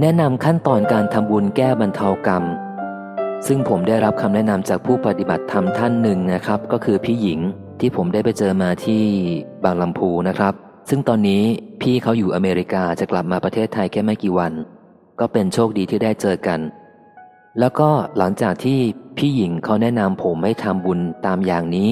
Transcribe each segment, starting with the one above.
แนะนำขั้นตอนการทำบุญแก้บรรเทากรรม ซึ่งผมได้รับคำแนะนำจากผู้ปฏิบัติธรรมท่านหนึ่งนะครับ ก็คือพี่หญิงที่ผมได้ไปเจอมาที่บางลำพูนะครับ ซึ่งตอนนี้พี่เขาอยู่อเมริกาจะกลับมาประเทศไทยแค่ไม่กี่วัน ก็เป็นโชคดีที่ได้เจอกัน แล้วก็หลังจากที่พี่หญิงเขาแนะนำผมให้ทำบุญตามอย่างนี้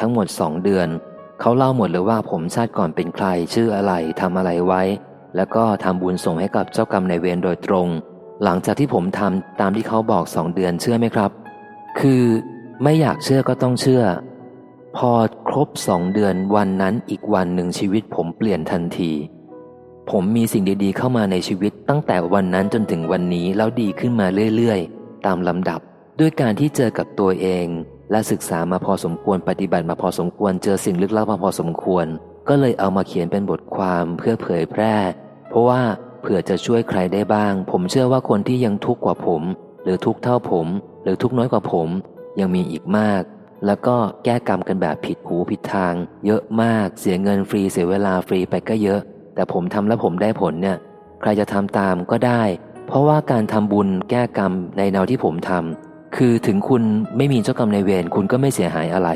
ทั้งหมดสองเดือนเขาเล่าหมดเลยว่าผมชาติก่อนเป็นใครชื่ออะไรทำอะไรไว้ แล้วก็ทำบุญส่งให้กับเจ้ากรรมในเวรโดยตรง หลังจากที่ผมทำตามที่เขาบอกสองเดือนเชื่อไหมครับ คือไม่อยากเชื่อก็ต้องเชื่อ พอครบสองเดือนวันนั้นอีกวันหนึ่งชีวิตผมเปลี่ยนทันที ผมมีสิ่งดีๆ เข้ามาในชีวิตตั้งแต่วันนั้นจนถึงวันนี้แล้วดีขึ้นมาเรื่อยๆ ตามลำดับ ด้วยการที่เจอกับตัวเอง และศึกษามาพอสมควรปฏิบัติมาพอสมควรเจอสิ่งลึกลับมาพอสมควร ก็เลยเอามาเขียนเป็นบทความเพื่อเผยแพร่ ราะว่าเผื่อจะช่วยใครได้บ้าง ผมเชื่อว่าคนที่ยังทุกข์กว่าผม หรือทุกข์เท่าผม หรือทุกข์น้อยกว่าผม ยังมีอีกมาก แล้วก็แก้กรรมกันแบบผิดหูผิดทาง เยอะมากเสียเงินฟรีเสียเวลาฟรีไปก็เยอะ แต่ผมทำแล้วผมได้ผลเนี่ย ใครจะทำตามก็ได้ เพราะว่าการทำบุญแก้กรรมในแนวที่ผมทำคือถึงคุณไม่มีเจ้ากรรมในายเวรคุณก็ไม่เสียหายอะไร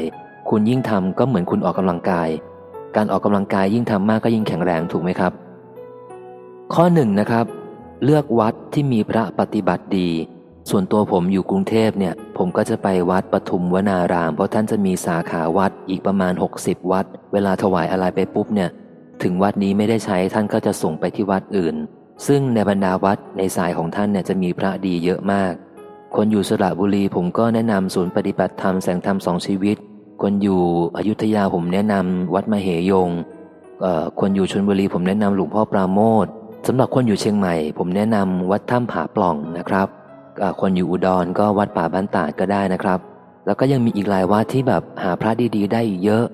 คุณยิ่งทำก็เหมือนคุณออกกำลังกาย การออกกำลังกายยิ่งทำมากก็ยิ่งแข็งแรงถูกไหมครับ ข้อหนึ่งนะครับ เลือกวัดที่มีพระปฏิบัติดี ส่วนตัวผมอยู่กรุงเทพเนี่ย ผมก็จะไปวัดปทุมวนาราม เพราะท่านจะมีสาขาวัดอีกประมาณ 60 วัด เวลาถวายอะไรไปปุ๊บเนี่ย ถึงวัดนี้ไม่ได้ใช้ท่านก็จะส่งไปที่วัดอื่น ซึ่งในบรรดาวัดในสายของท่านเนี่ยจะมีพระดีเยอะมาก คนอยู่สระบุรีผมก็แนะนำศูนย์ปฏิบัติธรรมแสงธรรมสองชีวิต คนอยู่อยุธยาผมแนะนำวัดมเหยงคนอยู่ชนบุรีผมแนะนำหลวงพ่อปราโมท สำหรับคนอยู่เชียงใหม่ ผมแนะนำวัดถ้ำผาปล่องนะครับ คนอยู่อุดรก็วัดป่าบ้านตาดก็ได้นะครับ แล้วก็ยังมีอีกหลายวัดที่แบบหาพระดีๆ ได้อีกเยอะ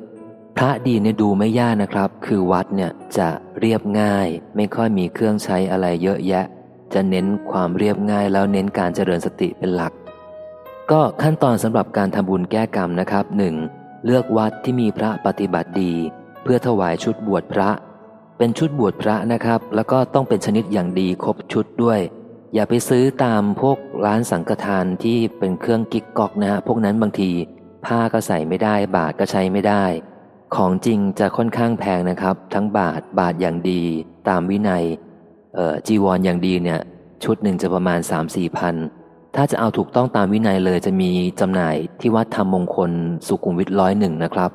พระดีเนี่ยดูไม่ยากนะครับ คือวัดเนี่ยจะเรียบง่าย ไม่ค่อยมีเครื่องใช้อะไรเยอะแยะ จะเน้นความเรียบง่ายแล้วเน้นการเจริญสติเป็นหลัก ก็ขั้นตอนสำหรับการทำบุญแก้กรรมนะครับ 1. เลือกวัดที่มีพระปฏิบัติดี เพื่อถวายชุดบวชพระ เป็นชุดบวชพระนะครับ แล้วก็ต้องเป็นชนิดอย่างดีครบชุดด้วย อย่าไปซื้อตามพวกร้านสังฆทานที่เป็นเครื่องกิ๊กก๊อกนะฮะพวกนั้นบางที ผ้าก็ใส่ไม่ได้ บาทก็ใช้ไม่ได้ ของจริงจะค่อนข้างแพงนะครับ ทั้งบาทบาทอย่างดี ตามวินัยเอ่อจีวรออย่างดีเนี่ยชุดหนึ่งจะประมาณ 3 4มสี่พันถ้าจะเอาถูกต้องตามวินัยเลยจะมีจำหน่ายที่วัดธรรมมงคลสุขุมวิทร้อยหนึ่งนะครับ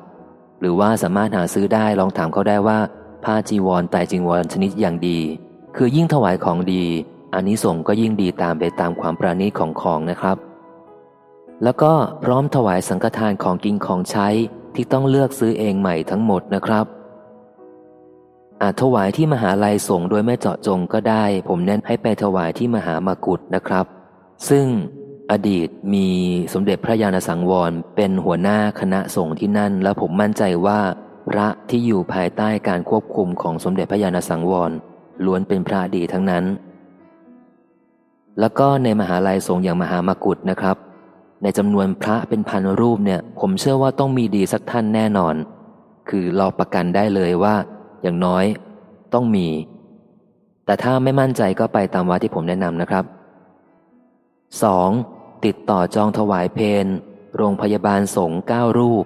หรือว่าสามารถหาซื้อได้ลองถามเขาได้ว่า ผ้าจีวรไตรจีวรชนิดอย่างดี คือยิ่งถวายของดีอันนี้ส่งก็ยิ่งดีตามไปตามความประณีตของของนะครับ แล้วก็พร้อมถวายสังฆทานของกินของใช้ที่ต้องเลือกซื้อเองใหม่ทั้งหมดนะครับอาจถวายที่มหาลัยส่งโดยไม่เจาะจงก็ได้ ผมแนะนให้ไปถวายที่มหามากุฏนะครับ ซึ่งอดีตมีสมเด็จพระญาณสังวรเป็นหัวหน้าคณะสงฆ์ที่นั่น และผมมั่นใจว่า พระที่อยู่ภายใต้การควบคุมของสมเด็จพระญาณสังวร ล้วนเป็นพระดีทั้งนั้น แล้วก็ในมหาลัยสงฆ์อย่างมหามากุฏนะครับ ในจำนวนพระเป็นพันรูปเนี่ย ผมเชื่อว่าต้องมีดีสักท่านแน่นอน คือเราประกันได้เลยว่า อย่างน้อยต้องมี แต่ถ้าไม่มั่นใจก็ไปตามวัดที่ผมแนะนำนะครับ 2. ติดต่อจองถวายเพนโรงพยาบาลสงฆ์เก้ารูป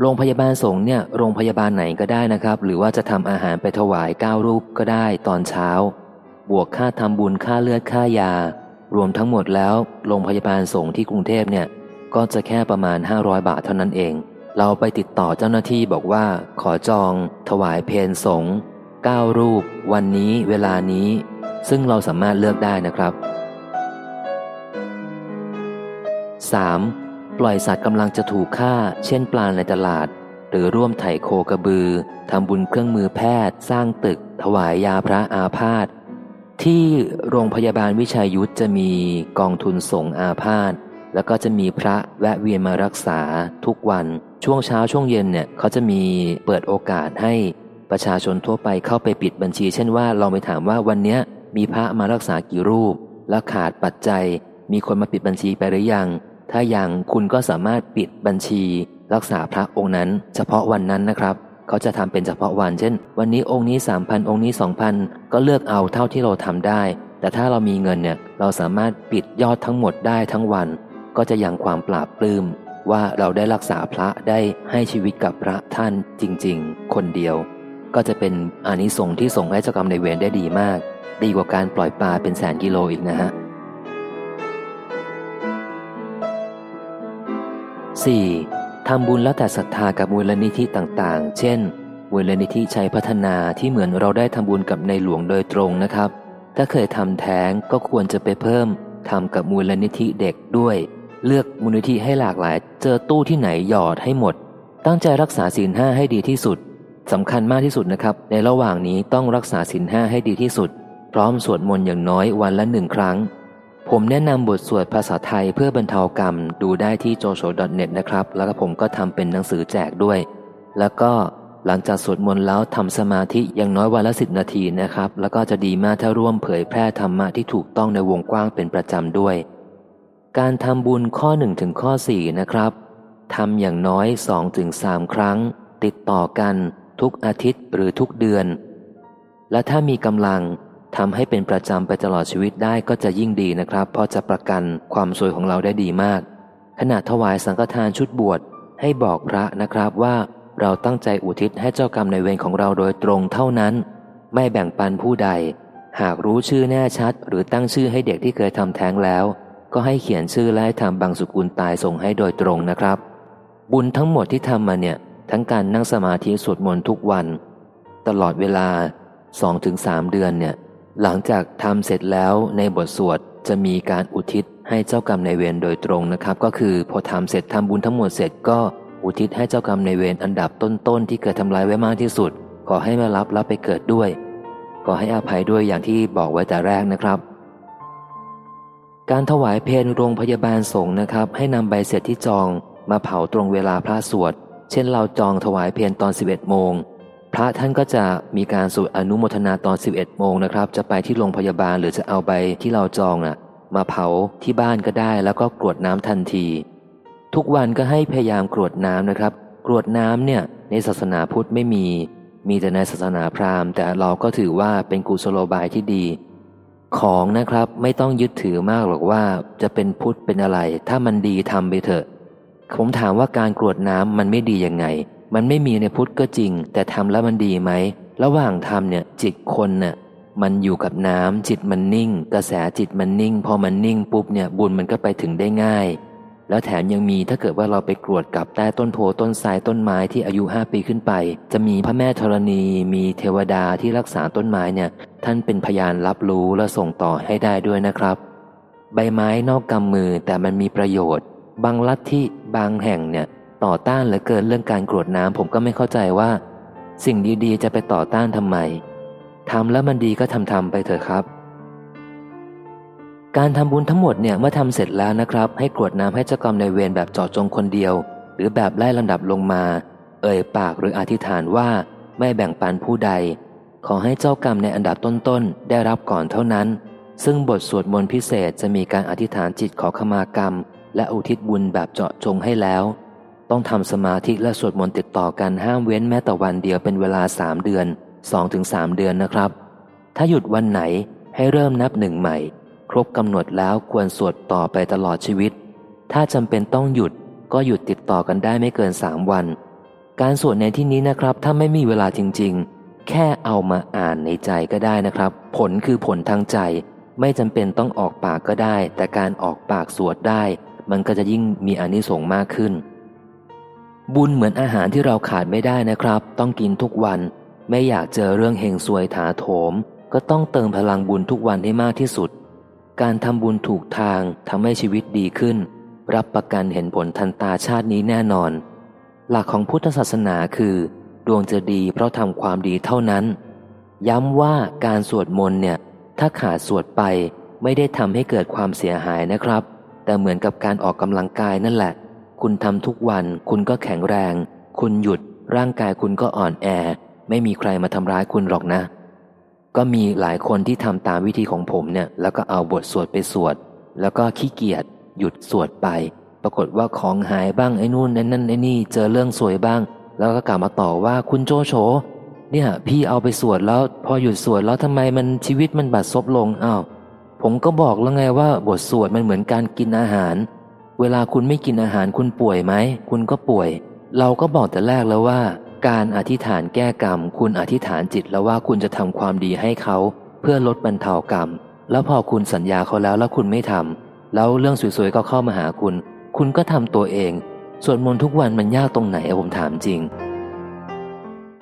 โรงพยาบาลสงฆ์เนี่ยโรงพยาบาลไหนก็ได้นะครับ หรือว่าจะทำอาหารไปถวายเก้ารูปก็ได้ตอนเช้า บวกค่าทำบุญค่าเลือดค่ายา รวมทั้งหมดแล้วโรงพยาบาลสงฆ์ที่กรุงเทพเนี่ยก็จะแค่ประมาณ 500 บาทเท่านั้นเอง เราไปติดต่อเจ้าหน้าที่บอกว่าขอจอง ถวายเพนสงฆ์เก้ารูป วันนี้เวลานี้ ซึ่งเราสามารถเลือกได้นะครับ 3. ปล่อยสัตว์กำลังจะถูกฆ่า เช่นปลาในตลาด หรือร่วมไถ่โคกระบือทำบุญเครื่องมือแพทย์ สร้างตึก ถวายยาพระอาพาธที่โรงพยาบาลวิชัยยุทธจะมีกองทุนส่งอาพาธแล้วก็จะมีพระแวะเวียนมารักษาทุกวัน ช่วงเช้าช่วงเย็นเนี่ยเขาจะมีเปิดโอกาสให้ประชาชนทั่วไปเข้าไปปิดบัญชี เช่นว่าเราไปถามว่าวันเนี้ยมีพระมารักษากี่รูป และขาดปัจจัย มีคนมาปิดบัญชีไปหรือยัง ถ้ายังคุณก็สามารถปิดบัญชี รักษาพระองค์นั้น เฉพาะวันนั้นนะครับ เขาจะทำเป็นเฉพาะวัน เช่น วันนี้องค์นี้สามพันองค์นี้สองพันก็เลือกเอาเท่าที่เราทำได้ แต่ถ้าเรามีเงินเนี่ยเราสามารถปิดยอดทั้งหมดได้ทั้งวัน ก็จะยังความปราบปลื้มว่าเราได้รักษาพระได้ให้ชีวิตกับพระท่านจริง ๆ คนเดียว ก็จะเป็นอานิสงส์ที่ส่งให้เจ้ากรรมในเวรได้ดีมาก ดีกว่าการปล่อยปลาเป็นแสนกิโลอีกนะฮะ 4. ทำบุญแล้วแต่ศรัทธากับมูลนิธิต่างๆ เช่นมูลนิธิชัยพัฒนาที่เหมือนเราได้ทำบุญกับในหลวงโดยตรงนะครับ ถ้าเคยทำแท้งก็ควรจะไปเพิ่มทำกับมูลนิธิเด็กด้วย เลือกมูลนิธิให้หลากหลาย เจอตู้ที่ไหนหยอดให้หมด ตั้งใจรักษาศีลห้าให้ดีที่สุดสำคัญมากที่สุดนะครับ ในระหว่างนี้ต้องรักษาศีลห้าให้ดีที่สุด พร้อมสวดมนต์อย่างน้อยวันละหนึ่งครั้ง ผมแนะนำบทสวดภาษาไทยเพื่อบรรเทากรรมดูได้ที่ j o s h o n e t นะครับ แล้วก็ผมก็ทำเป็นหนังสือแจกด้วย แล้วก็หลังจากสวดมนต์แล้วทำสมาธิอย่างน้อยวันละสิบนาทีนะครับ แล้วก็จะดีมากถ้าร่วมเผยแพร่ธรรมะที่ถูกต้องในวงกว้างเป็นประจำด้วย การทำบุญข้อหนึ่งถึงข้อสี่นะครับทำอย่างน้อยสองถึงสามครั้ง ติดต่อกัน ทุกอาทิตย์หรือทุกเดือน และถ้ามีกำลัง ทำให้เป็นประจำไปตลอดชีวิตได้ก็จะยิ่งดีนะครับ เพราะจะประกันความสวยของเราได้ดีมาก ขณะถวายสังฆทานชุดบวชให้บอกพระนะครับว่าเราตั้งใจอุทิศให้เจ้ากรรมในเวรของเราโดยตรงเท่านั้น ไม่แบ่งปันผู้ใด หากรู้ชื่อแน่ชัด หรือตั้งชื่อให้เด็กที่เคยทำแท้งแล้ว ก็ให้เขียนชื่อและให้ทำบางสุกุลตายส่งให้โดยตรงนะครับ บุญทั้งหมดที่ทำมาเนี่ย ทั้งการนั่งสมาธิสวดมนต์ทุกวัน ตลอดเวลา 2-3 เดือนเนี่ย หลังจากทำเสร็จแล้วในบทสวดจะมีการอุทิศให้เจ้ากรรมในเวรโดยตรงนะครับ ก็คือพอทำเสร็จทำบุญทั้งหมดเสร็จก็อุทิศให้เจ้ากรรมในเวรอันดับต้นๆ ที่เกิดทำลายไว้มากที่สุด ขอให้มารับรับไปเกิดด้วย ขอให้อภัยด้วยอย่างที่บอกไว้แต่แรกนะครับ การถวายเพลโรงพยาบาลสงฆ์นะครับ ให้นำใบเสร็จที่จองมาเผาตรงเวลาพระสวด เช่นเราจองถวายเพลตอน 11โมง ระท่านก็จะมีการสวดอนุโมทนาตอน 11 โมงนะครับ จะไปที่โรงพยาบาลหรือจะเอาใบที่เราจองอะ มาเผาที่บ้านก็ได้ แล้วก็กรวดน้ำทันที ทุกวันก็ให้พยายามกรวดน้ำนะครับ กรวดน้ำเนี่ยในศาสนาพุทธไม่มี มีแต่ในศาสนาพราหมณ์ แต่เราก็ถือว่าเป็นกุศโลบายที่ดี ของนะครับไม่ต้องยึดถือมากหรอกว่าจะเป็นพุทธเป็นอะไร ถ้ามันดีทำไปเถอะ ผมถามว่าการกรวดน้ำมันไม่ดียังไง มันไม่มีในพุทธก็จริง แต่ทำแล้วมันดีไหม ระหว่างทำเนี่ยจิตคนเน่ยมันอยู่กับน้ำจิตมันนิ่ง กระแสจิตมันนิ่ง พอมันนิ่งปุ๊บเนี่ยบุญมันก็ไปถึงได้ง่าย แล้วแถมยังมีถ้าเกิดว่าเราไปกรวดกับใต้ต้นโพต้นทรายต้นไม้ที่อายุห้าปีขึ้นไป จะมีพระแม่ธรณี มีเทวดาที่รักษาต้นไม้เนี่ย ท่านเป็นพยานรับรู้และส่งต่อให้ได้ด้วยนะครับ ใบไม้นอกกำมือแต่มันมีประโยชน์ บางลัทธิบางแห่งเนี่ย ต่อต้านเหลือเกินเรื่องการกรวดน้ำผมก็ไม่เข้าใจว่า สิ่งดีๆ จะไปต่อต้านทำไมทำแล้วมันดีก็ทำๆไปเถอะครับ การทำบุญทั้งหมดเนี่ยเมื่อทำเสร็จแล้วนะครับ ให้กรวดน้ำให้เจ้ากรรมในเวรแบบเจาะจงคนเดียว หรือแบบไล่ลำดับลงมา เอ่ยปากหรืออธิษฐานว่าไม่แบ่งปันผู้ใด ขอให้เจ้ากรรมในอันดับต้นๆได้รับก่อนเท่านั้น ซึ่งบทสวดมนต์พิเศษจะมีการอธิษฐานจิตขอขมากรรม และอุทิศบุญแบบเจาะจงให้แล้ว ต้องทำสมาธิและสวดมนต์ติดต่อกันห้ามเว้นแม้แต่วันเดียวเป็นเวลาสามเดือนสองถึงสามเดือนนะครับ ถ้าหยุดวันไหนให้เริ่มนับหนึ่งใหม่ ครบกำหนดแล้วควรสวดต่อไปตลอดชีวิต ถ้าจำเป็นต้องหยุดก็หยุดติดต่อกันได้ไม่เกินสามวัน การสวดในที่นี้นะครับ ถ้าไม่มีเวลาจริง ๆ แค่เอามาอ่านในใจก็ได้นะครับ ผลคือผลทางใจ ไม่จำเป็นต้องออกปากก็ได้ แต่การออกปากสวดได้ มันก็จะยิ่งมีอนิสงส์มากขึ้น บุญเหมือนอาหารที่เราขาดไม่ได้นะครับ ต้องกินทุกวัน ไม่อยากเจอเรื่องเฮงซวยถาโถม ก็ต้องเติมพลังบุญทุกวันให้มากที่สุด การทำบุญถูกทางทำให้ชีวิตดีขึ้น รับประกันเห็นผลทันตาชาตินี้แน่นอน หลักของพุทธศาสนาคือ ดวงจะดีเพราะทำความดีเท่านั้น ย้ำว่าการสวดมนต์เนี่ย ถ้าขาดสวดไปไม่ได้ทำให้เกิดความเสียหายนะครับ แต่เหมือนกับการออกกำลังกายนั่นแหละ คุณทำทุกวัน คุณก็แข็งแรง คุณหยุด ร่างกายคุณก็อ่อนแอ ไม่มีใครมาทำร้ายคุณหรอกนะ ก็มีหลายคนที่ทำตามวิธีของผมเนี่ย แล้วก็เอาบทสวดไปสวด แล้วก็ขี้เกียจหยุดสวดไป ปรากฏว่าของหายบ้างไอ้นู่นไอ้นั่นไอ้นี่เจอเรื่องสวยบ้าง แล้วก็กลับมาต่อว่าคุณโจโฉเนี่ย พี่เอาไปสวดแล้ว พอหยุดสวดแล้วทำไมมันชีวิตมันบัดซบลงอ้าวผมก็บอกแล้วไงว่าบทสวดมันเหมือนการกินอาหาร เวลาคุณไม่กินอาหารคุณป่วยไหม คุณก็ป่วย เราก็บอกแต่แรกแล้วว่า การอธิษฐานแก้กรรม คุณอธิษฐานจิตแล้วว่าคุณจะทำความดีให้เขา เพื่อลดบรรเทากรรม แล้วพอคุณสัญญาเขาแล้วแล้วคุณไม่ทำแล้วเรื่องสวยๆก็เข้ามาหาคุณ คุณก็ทำตัวเองส่วนมนต์ทุกวันมันยากตรงไหนผมถามจริง